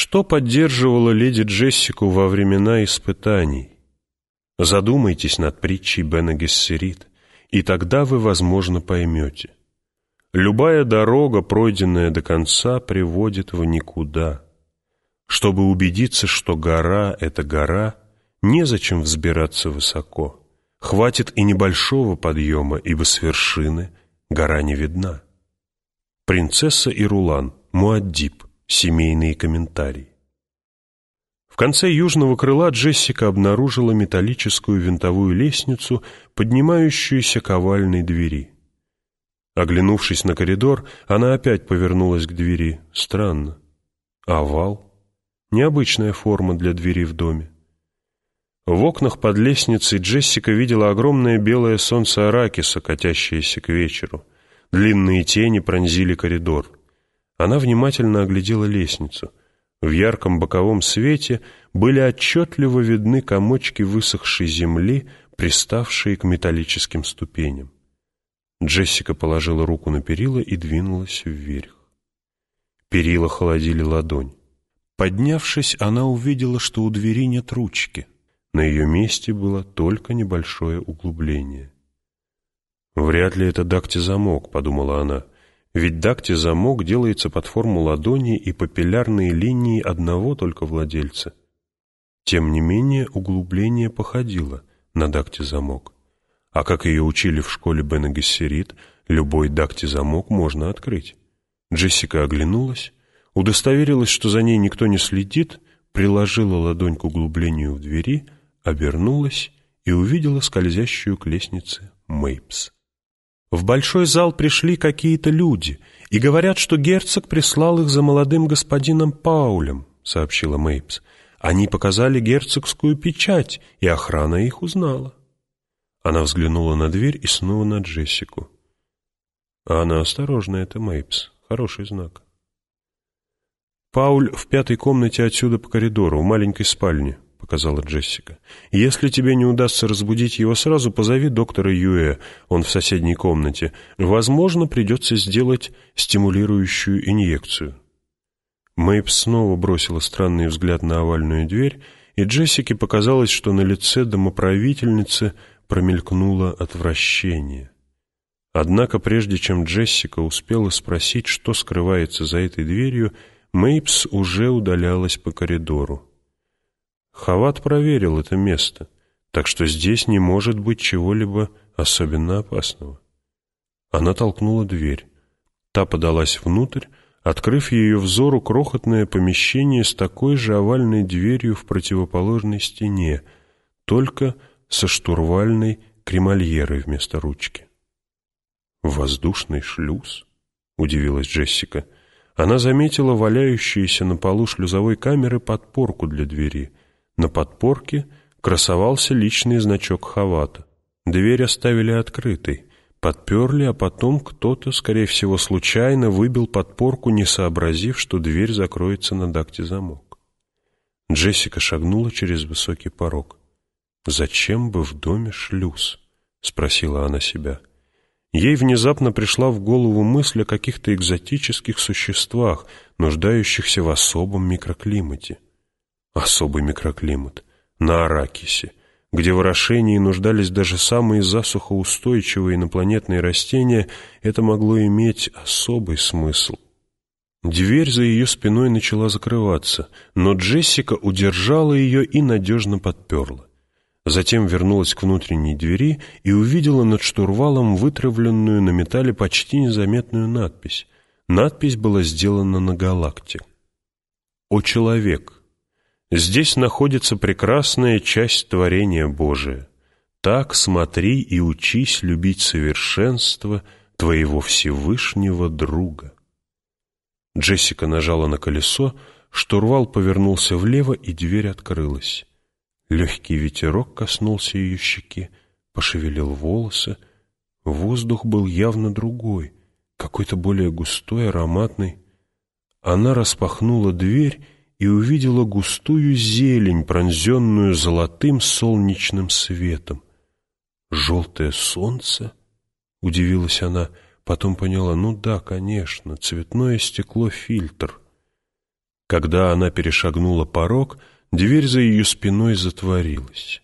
Что поддерживало леди Джессику во времена испытаний? Задумайтесь над притчей Бена Гессерит, и тогда вы, возможно, поймете. Любая дорога, пройденная до конца, приводит в никуда. Чтобы убедиться, что гора — это гора, незачем взбираться высоко. Хватит и небольшого подъема, ибо с вершины гора не видна. Принцесса и Рулан, Муаддиб, семейные комментарии. В конце южного крыла Джессика обнаружила металлическую винтовую лестницу, поднимающуюся к овальной двери. Оглянувшись на коридор, она опять повернулась к двери. Странно. Овал. Необычная форма для двери в доме. В окнах под лестницей Джессика видела огромное белое солнце Аракиса, катящееся к вечеру. Длинные тени пронзили коридор. Она внимательно оглядела лестницу. В ярком боковом свете были отчетливо видны комочки высохшей земли, приставшие к металлическим ступеням. Джессика положила руку на перила и двинулась вверх. Перила холодили ладонь. Поднявшись, она увидела, что у двери нет ручки — на ее месте было только небольшое углубление. «Вряд ли это дакти-замок», — подумала она, «ведь дакти-замок делается под форму ладони и папиллярные линии одного только владельца». Тем не менее, углубление походило на дакти-замок. А как ее учили в школе Бена любой дакти-замок можно открыть. Джессика оглянулась, удостоверилась, что за ней никто не следит, приложила ладонь к углублению в двери — обернулась и увидела скользящую к лестнице Мейпс. В большой зал пришли какие-то люди и говорят, что герцог прислал их за молодым господином Паулем, сообщила Мейпс. Они показали герцогскую печать, и охрана их узнала. Она взглянула на дверь и снова на Джессику. А она осторожна, это Мейпс. Хороший знак. Пауль в пятой комнате отсюда по коридору, в маленькой спальне. — показала Джессика. «Если тебе не удастся разбудить его сразу, позови доктора Юэ, он в соседней комнате. Возможно, придется сделать стимулирующую инъекцию». Мэйб снова бросила странный взгляд на овальную дверь, и Джессике показалось, что на лице домоправительницы промелькнуло отвращение. Однако прежде чем Джессика успела спросить, что скрывается за этой дверью, Мейпс уже удалялась по коридору. Хават проверил это место, так что здесь не может быть чего-либо особенно опасного. Она толкнула дверь. Та подалась внутрь, открыв ее взору крохотное помещение с такой же овальной дверью в противоположной стене, только со штурвальной кремальерой вместо ручки. «Воздушный шлюз?» — удивилась Джессика. Она заметила валяющуюся на полу шлюзовой камеры подпорку для двери — на подпорке красовался личный значок Хавата. Дверь оставили открытой, подперли, а потом кто-то, скорее всего, случайно выбил подпорку, не сообразив, что дверь закроется на дакте замок. Джессика шагнула через высокий порог. «Зачем бы в доме шлюз?» — спросила она себя. Ей внезапно пришла в голову мысль о каких-то экзотических существах, нуждающихся в особом микроклимате особый микроклимат, на Аракисе, где в орошении нуждались даже самые засухоустойчивые инопланетные растения, это могло иметь особый смысл. Дверь за ее спиной начала закрываться, но Джессика удержала ее и надежно подперла. Затем вернулась к внутренней двери и увидела над штурвалом вытравленную на металле почти незаметную надпись. Надпись была сделана на галакте. «О человек! Здесь находится прекрасная часть творения Божия. Так смотри и учись любить совершенство твоего Всевышнего друга. Джессика нажала на колесо, штурвал повернулся влево, и дверь открылась. Легкий ветерок коснулся ее щеки, пошевелил волосы. Воздух был явно другой, какой-то более густой, ароматный. Она распахнула дверь и увидела густую зелень, пронзенную золотым солнечным светом. «Желтое солнце?» — удивилась она, потом поняла, ну да, конечно, цветное стекло-фильтр. Когда она перешагнула порог, дверь за ее спиной затворилась.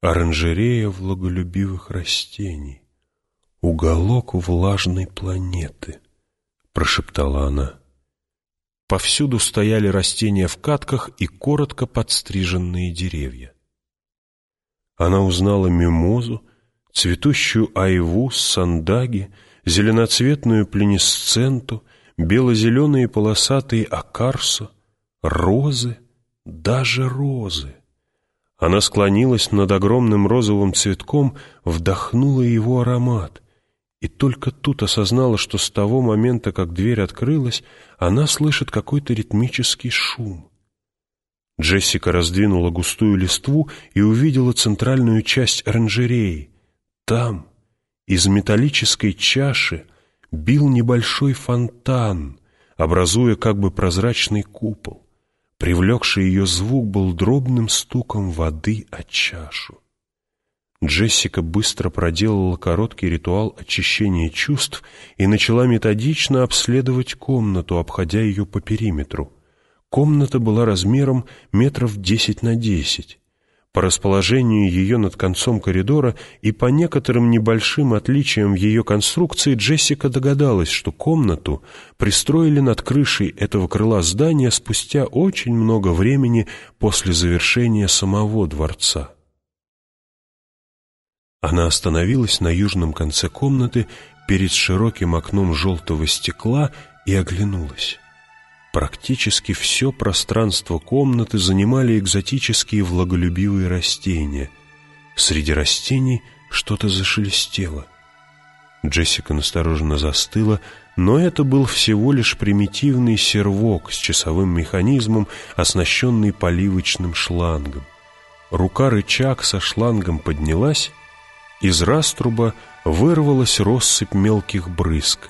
Оранжерея влаголюбивых растений. «Уголок влажной планеты», — прошептала она. Повсюду стояли растения в катках и коротко подстриженные деревья. Она узнала мимозу, цветущую айву, сандаги, зеленоцветную пленисценту, бело-зеленые полосатые акарсо, розы, даже розы. Она склонилась над огромным розовым цветком, вдохнула его аромат. И только тут осознала, что с того момента, как дверь открылась, она слышит какой-то ритмический шум. Джессика раздвинула густую листву и увидела центральную часть оранжереи. Там, из металлической чаши, бил небольшой фонтан, образуя как бы прозрачный купол. Привлекший ее звук был дробным стуком воды о чашу. Джессика быстро проделала короткий ритуал очищения чувств и начала методично обследовать комнату, обходя ее по периметру. Комната была размером метров десять на десять. По расположению ее над концом коридора и по некоторым небольшим отличиям в ее конструкции Джессика догадалась, что комнату пристроили над крышей этого крыла здания спустя очень много времени после завершения самого дворца. Она остановилась на южном конце комнаты перед широким окном желтого стекла и оглянулась. Практически все пространство комнаты занимали экзотические влаголюбивые растения. Среди растений что-то зашелестело. Джессика настороженно застыла, но это был всего лишь примитивный сервок с часовым механизмом, оснащенный поливочным шлангом. Рука-рычаг со шлангом поднялась, из раструба вырвалась россыпь мелких брызг.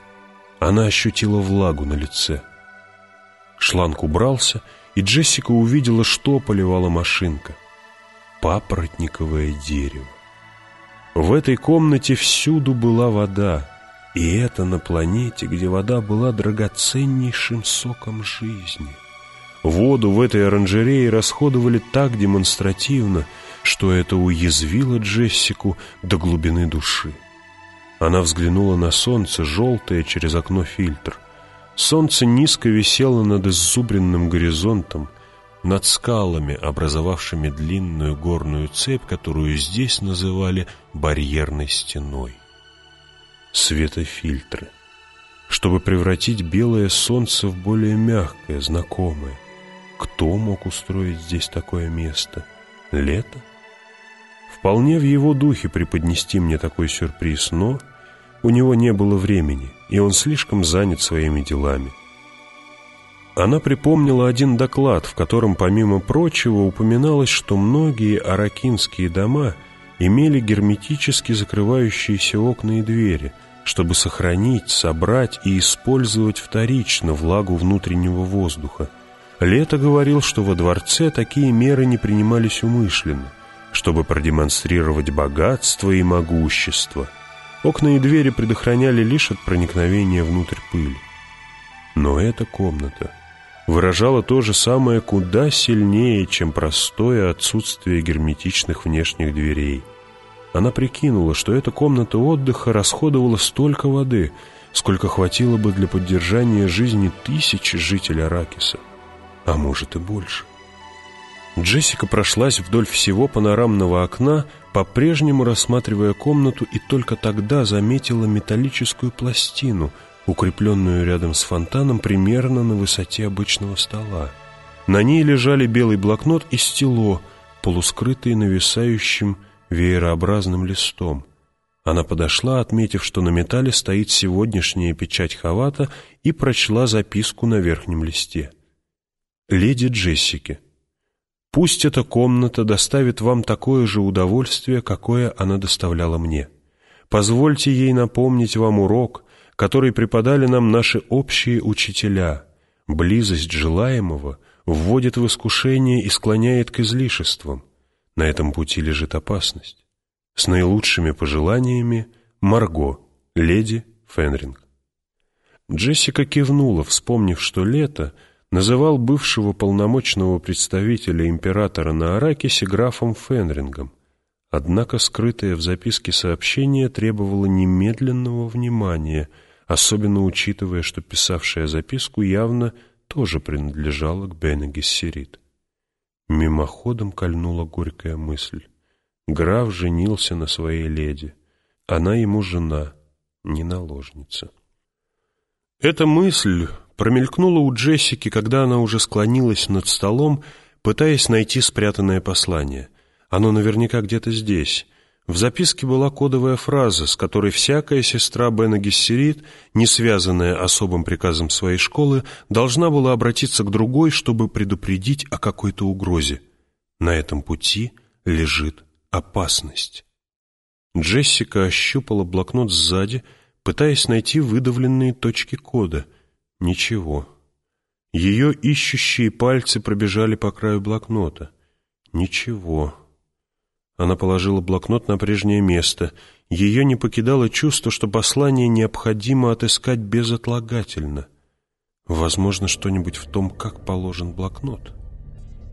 Она ощутила влагу на лице. Шланг убрался, и Джессика увидела, что поливала машинка. Папоротниковое дерево. В этой комнате всюду была вода, и это на планете, где вода была драгоценнейшим соком жизни. Воду в этой оранжерее расходовали так демонстративно, что это уязвило Джессику до глубины души. Она взглянула на солнце, желтое через окно фильтр. Солнце низко висело над иззубренным горизонтом, над скалами, образовавшими длинную горную цепь, которую здесь называли барьерной стеной. Светофильтры. Чтобы превратить белое солнце в более мягкое, знакомое. Кто мог устроить здесь такое место? Лето? Вполне в его духе преподнести мне такой сюрприз, но у него не было времени, и он слишком занят своими делами. Она припомнила один доклад, в котором, помимо прочего, упоминалось, что многие аракинские дома имели герметически закрывающиеся окна и двери, чтобы сохранить, собрать и использовать вторично влагу внутреннего воздуха. Лето говорил, что во дворце такие меры не принимались умышленно, чтобы продемонстрировать богатство и могущество – Окна и двери предохраняли лишь от проникновения внутрь пыли. Но эта комната выражала то же самое куда сильнее, чем простое отсутствие герметичных внешних дверей. Она прикинула, что эта комната отдыха расходовала столько воды, сколько хватило бы для поддержания жизни тысяч жителей Аракиса, а может и больше. Джессика прошлась вдоль всего панорамного окна, по-прежнему рассматривая комнату, и только тогда заметила металлическую пластину, укрепленную рядом с фонтаном примерно на высоте обычного стола. На ней лежали белый блокнот и стело, полускрытые нависающим веерообразным листом. Она подошла, отметив, что на металле стоит сегодняшняя печать Хавата, и прочла записку на верхнем листе. «Леди Джессики». Пусть эта комната доставит вам такое же удовольствие, какое она доставляла мне. Позвольте ей напомнить вам урок, который преподали нам наши общие учителя. Близость желаемого вводит в искушение и склоняет к излишествам. На этом пути лежит опасность. С наилучшими пожеланиями Марго, леди Фенринг. Джессика кивнула, вспомнив, что лето называл бывшего полномочного представителя императора на Аракисе графом Фенрингом. Однако скрытое в записке сообщение требовало немедленного внимания, особенно учитывая, что писавшая записку явно тоже принадлежала к Бене. Мимоходом кольнула горькая мысль. Граф женился на своей леди. Она ему жена, не наложница. Эта мысль промелькнула у Джессики, когда она уже склонилась над столом, пытаясь найти спрятанное послание. Оно наверняка где-то здесь. В записке была кодовая фраза, с которой всякая сестра Бена Гессерит, не связанная особым приказом своей школы, должна была обратиться к другой, чтобы предупредить о какой-то угрозе. На этом пути лежит опасность. Джессика ощупала блокнот сзади, пытаясь найти выдавленные точки кода. Ничего. Ее ищущие пальцы пробежали по краю блокнота. Ничего. Она положила блокнот на прежнее место. Ее не покидало чувство, что послание необходимо отыскать безотлагательно. Возможно, что-нибудь в том, как положен блокнот.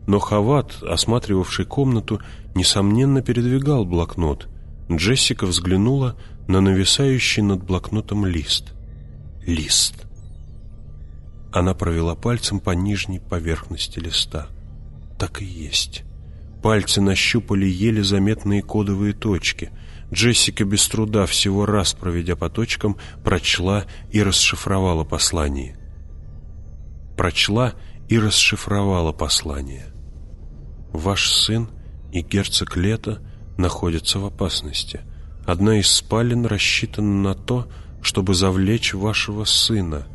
Но Хават, осматривавший комнату, несомненно передвигал блокнот. Джессика взглянула на нависающий над блокнотом лист. Лист. Она провела пальцем по нижней поверхности листа. Так и есть. Пальцы нащупали еле заметные кодовые точки. Джессика без труда, всего раз проведя по точкам, прочла и расшифровала послание. Прочла и расшифровала послание. Ваш сын и герцог Лето находятся в опасности. Одна из спален рассчитана на то, чтобы завлечь вашего сына.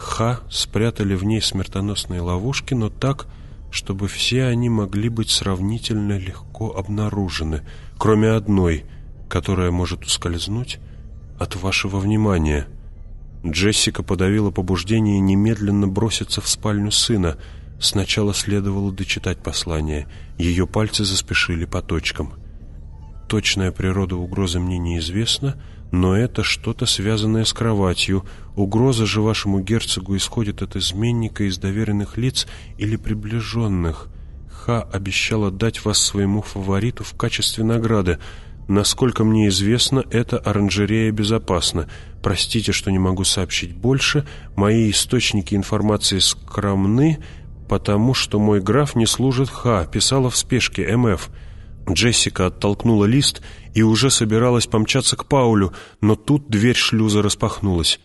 Ха спрятали в ней смертоносные ловушки, но так, чтобы все они могли быть сравнительно легко обнаружены, кроме одной, которая может ускользнуть от вашего внимания. Джессика подавила побуждение немедленно броситься в спальню сына — Сначала следовало дочитать послание. Ее пальцы заспешили по точкам. Точная природа угрозы мне неизвестна, но это что-то связанное с кроватью. Угроза же вашему герцогу исходит от изменника из доверенных лиц или приближенных. Ха обещала дать вас своему фавориту в качестве награды. Насколько мне известно, эта оранжерея безопасна. Простите, что не могу сообщить больше. Мои источники информации скромны, «Потому что мой граф не служит Ха», писала в спешке МФ. Джессика оттолкнула лист и уже собиралась помчаться к Паулю, но тут дверь шлюза распахнулась.